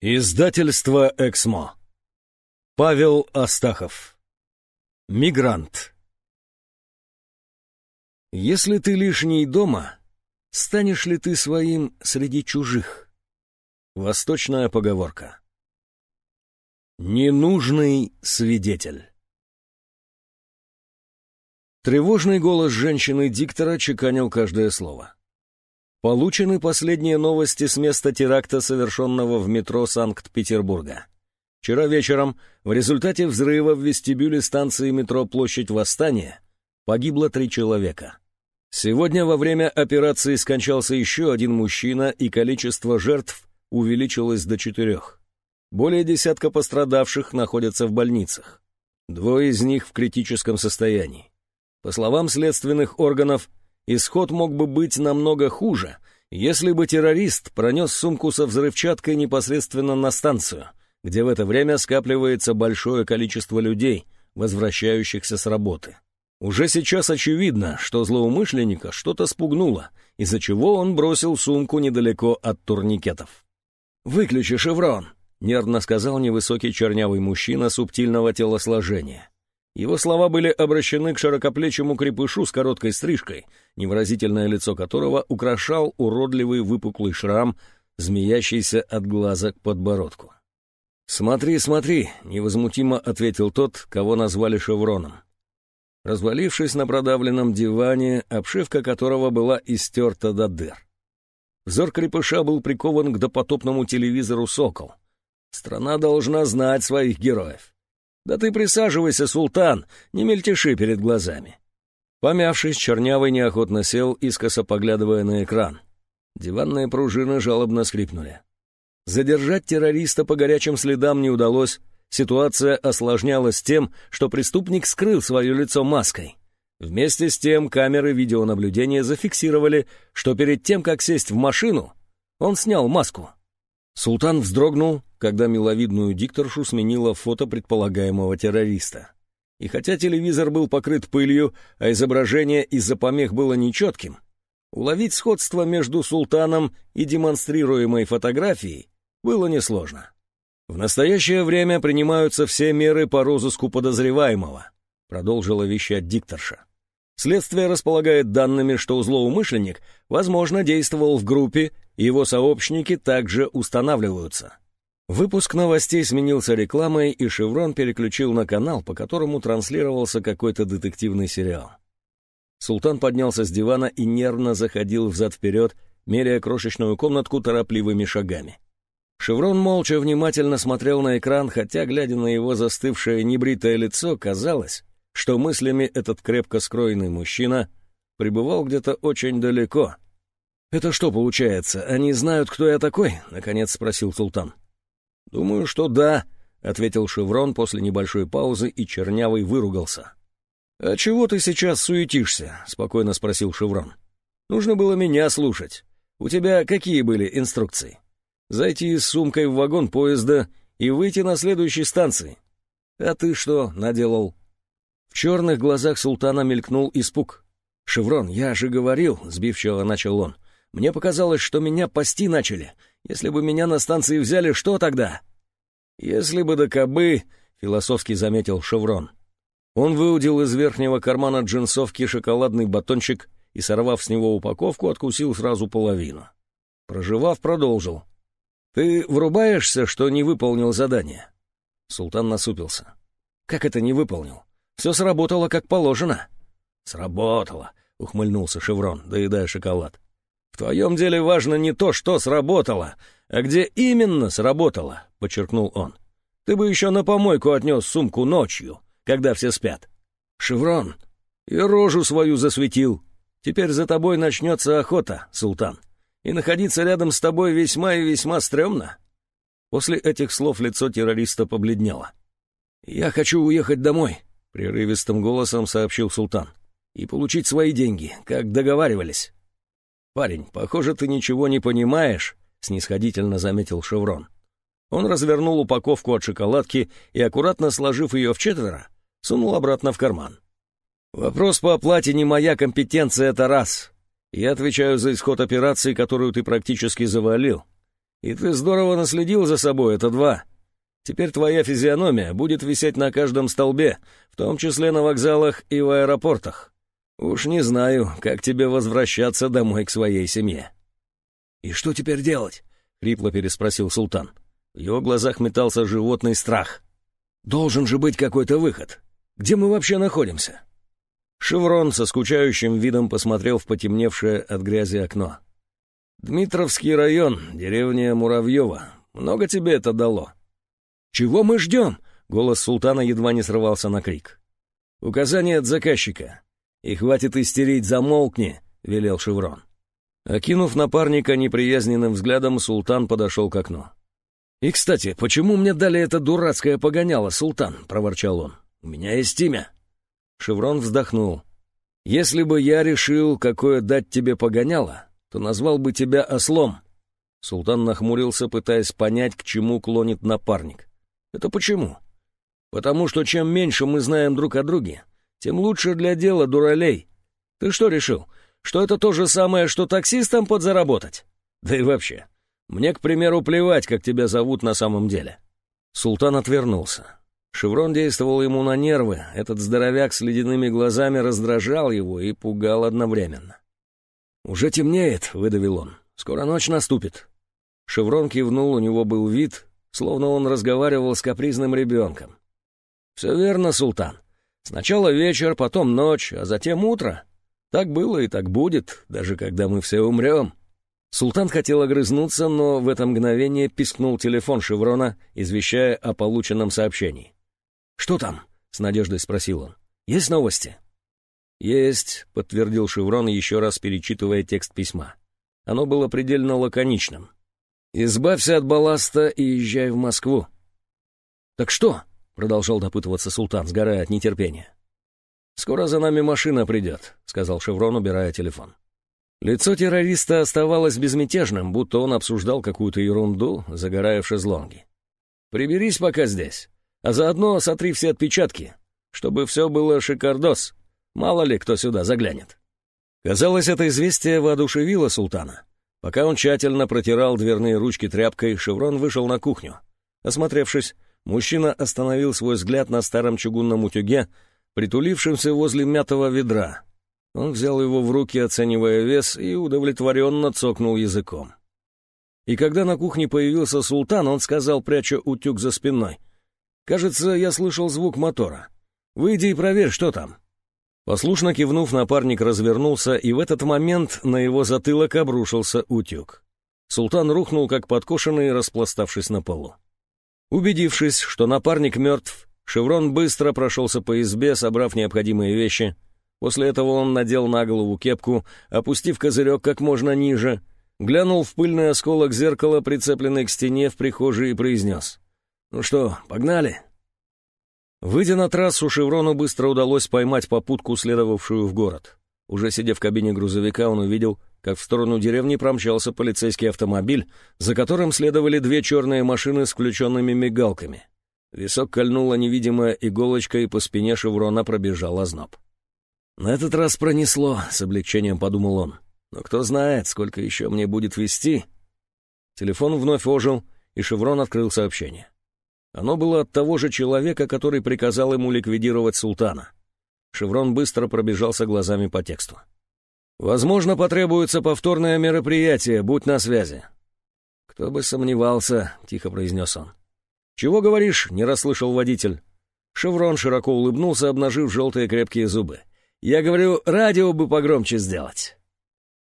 Издательство «Эксмо». Павел Астахов. Мигрант. Если ты лишний дома, станешь ли ты своим среди чужих? Восточная поговорка. Ненужный свидетель. Тревожный голос женщины-диктора чеканил каждое слово. Получены последние новости с места теракта, совершенного в метро Санкт-Петербурга. Вчера вечером в результате взрыва в вестибюле станции метро «Площадь Восстания» погибло три человека. Сегодня во время операции скончался еще один мужчина, и количество жертв увеличилось до четырех. Более десятка пострадавших находятся в больницах. Двое из них в критическом состоянии. По словам следственных органов, Исход мог бы быть намного хуже, если бы террорист пронес сумку со взрывчаткой непосредственно на станцию, где в это время скапливается большое количество людей, возвращающихся с работы. Уже сейчас очевидно, что злоумышленника что-то спугнуло, из-за чего он бросил сумку недалеко от турникетов. «Выключи шеврон», — нервно сказал невысокий чернявый мужчина субтильного телосложения. Его слова были обращены к широкоплечему крепышу с короткой стрижкой, невыразительное лицо которого украшал уродливый выпуклый шрам, змеящийся от глаза к подбородку. «Смотри, смотри», — невозмутимо ответил тот, кого назвали шевроном. Развалившись на продавленном диване, обшивка которого была истерта до дыр. Взор крепыша был прикован к допотопному телевизору «Сокол». Страна должна знать своих героев. «Да ты присаживайся, султан, не мельтеши перед глазами». Помявшись, Чернявый неохотно сел, искоса поглядывая на экран. Диванные пружины жалобно скрипнули. Задержать террориста по горячим следам не удалось, ситуация осложнялась тем, что преступник скрыл свое лицо маской. Вместе с тем камеры видеонаблюдения зафиксировали, что перед тем, как сесть в машину, он снял маску. Султан вздрогнул, когда миловидную дикторшу сменила фото предполагаемого террориста. И хотя телевизор был покрыт пылью, а изображение из-за помех было нечетким, уловить сходство между султаном и демонстрируемой фотографией было несложно. «В настоящее время принимаются все меры по розыску подозреваемого», продолжила вещать дикторша. Следствие располагает данными, что злоумышленник, возможно, действовал в группе, его сообщники также устанавливаются. Выпуск новостей сменился рекламой, и «Шеврон» переключил на канал, по которому транслировался какой-то детективный сериал. Султан поднялся с дивана и нервно заходил взад-вперед, меряя крошечную комнатку торопливыми шагами. Шеврон молча внимательно смотрел на экран, хотя, глядя на его застывшее небритое лицо, казалось, что мыслями этот крепко скроенный мужчина пребывал где-то очень далеко. «Это что получается, они знают, кто я такой?» — наконец спросил султан. «Думаю, что да», — ответил Шеврон после небольшой паузы, и Чернявый выругался. «А чего ты сейчас суетишься?» — спокойно спросил Шеврон. «Нужно было меня слушать. У тебя какие были инструкции? Зайти с сумкой в вагон поезда и выйти на следующей станции. А ты что наделал?» В черных глазах султана мелькнул испуг. «Шеврон, я же говорил», — сбивчиво начал он. «Мне показалось, что меня пасти начали. Если бы меня на станции взяли, что тогда?» «Если бы до кобы», — философски заметил Шеврон. Он выудил из верхнего кармана джинсовки шоколадный батончик и, сорвав с него упаковку, откусил сразу половину. Проживав, продолжил. «Ты врубаешься, что не выполнил задание?» Султан насупился. «Как это не выполнил? Все сработало как положено». «Сработало», — ухмыльнулся Шеврон, доедая шоколад. «В твоем деле важно не то, что сработало, а где именно сработало», — подчеркнул он. «Ты бы еще на помойку отнес сумку ночью, когда все спят». «Шеврон, и рожу свою засветил. Теперь за тобой начнется охота, султан, и находиться рядом с тобой весьма и весьма стрёмно». После этих слов лицо террориста побледнело. «Я хочу уехать домой», — прерывистым голосом сообщил султан. «И получить свои деньги, как договаривались». «Парень, похоже, ты ничего не понимаешь», — снисходительно заметил Шеврон. Он развернул упаковку от шоколадки и, аккуратно сложив ее в четверо, сунул обратно в карман. «Вопрос по оплате не моя компетенция, это раз. Я отвечаю за исход операции, которую ты практически завалил. И ты здорово наследил за собой, это два. Теперь твоя физиономия будет висеть на каждом столбе, в том числе на вокзалах и в аэропортах. Уж не знаю, как тебе возвращаться домой к своей семье». «И что теперь делать?» — хрипло переспросил султан. В его глазах метался животный страх. «Должен же быть какой-то выход. Где мы вообще находимся?» Шеврон со скучающим видом посмотрел в потемневшее от грязи окно. «Дмитровский район, деревня Муравьева. Много тебе это дало?» «Чего мы ждем?» — голос султана едва не срывался на крик. «Указание от заказчика. И хватит истерить, замолкни!» — велел Шеврон. Окинув напарника неприязненным взглядом, султан подошел к окну. «И, кстати, почему мне дали это дурацкое погоняло, султан?» — проворчал он. «У меня есть имя». Шеврон вздохнул. «Если бы я решил, какое дать тебе погоняло, то назвал бы тебя ослом». Султан нахмурился, пытаясь понять, к чему клонит напарник. «Это почему?» «Потому что чем меньше мы знаем друг о друге, тем лучше для дела, дуралей. Ты что решил, что это то же самое, что таксистам подзаработать? Да и вообще, мне, к примеру, плевать, как тебя зовут на самом деле». Султан отвернулся. Шеврон действовал ему на нервы, этот здоровяк с ледяными глазами раздражал его и пугал одновременно. «Уже темнеет», — выдавил он. «Скоро ночь наступит». Шеврон кивнул, у него был вид, словно он разговаривал с капризным ребенком. «Все верно, султан. Сначала вечер, потом ночь, а затем утро. Так было и так будет, даже когда мы все умрем». Султан хотел огрызнуться, но в это мгновение пискнул телефон Шеврона, извещая о полученном сообщении. «Что там?» — с надеждой спросил он. «Есть новости?» «Есть», — подтвердил Шеврон, еще раз перечитывая текст письма. Оно было предельно лаконичным. «Избавься от балласта и езжай в Москву». «Так что?» — продолжал допытываться султан, сгорая от нетерпения. «Скоро за нами машина придет», — сказал Шеврон, убирая телефон. Лицо террориста оставалось безмятежным, будто он обсуждал какую-то ерунду, загорая в шезлонге. «Приберись пока здесь. А заодно сотри все отпечатки, чтобы все было шикардос. Мало ли кто сюда заглянет. Казалось, это известие воодушевило султана. Пока он тщательно протирал дверные ручки тряпкой, Шеврон вышел на кухню. Осмотревшись, мужчина остановил свой взгляд на старом чугунном утюге, притулившемся возле мятого ведра. Он взял его в руки, оценивая вес, и удовлетворенно цокнул языком. И когда на кухне появился султан, он сказал, пряча утюг за спиной, Кажется, я слышал звук мотора. Выйди и проверь, что там». Послушно кивнув, напарник развернулся, и в этот момент на его затылок обрушился утюг. Султан рухнул, как подкошенный, распластавшись на полу. Убедившись, что напарник мертв, Шеврон быстро прошелся по избе, собрав необходимые вещи. После этого он надел на голову кепку, опустив козырек как можно ниже, глянул в пыльный осколок зеркала, прицепленный к стене в прихожей, и произнес. «Ну что, погнали?» Выйдя на трассу, Шеврону быстро удалось поймать попутку, следовавшую в город. Уже сидя в кабине грузовика, он увидел, как в сторону деревни промчался полицейский автомобиль, за которым следовали две черные машины с включенными мигалками. Висок кольнула невидимая иголочка, и по спине Шеврона пробежал озноб. «На этот раз пронесло», — с облегчением подумал он. «Но кто знает, сколько еще мне будет вести?» Телефон вновь ожил, и Шеврон открыл сообщение. Оно было от того же человека, который приказал ему ликвидировать султана. Шеврон быстро пробежался глазами по тексту. «Возможно, потребуется повторное мероприятие, будь на связи». «Кто бы сомневался», — тихо произнес он. «Чего говоришь?» — не расслышал водитель. Шеврон широко улыбнулся, обнажив желтые крепкие зубы. «Я говорю, радио бы погромче сделать».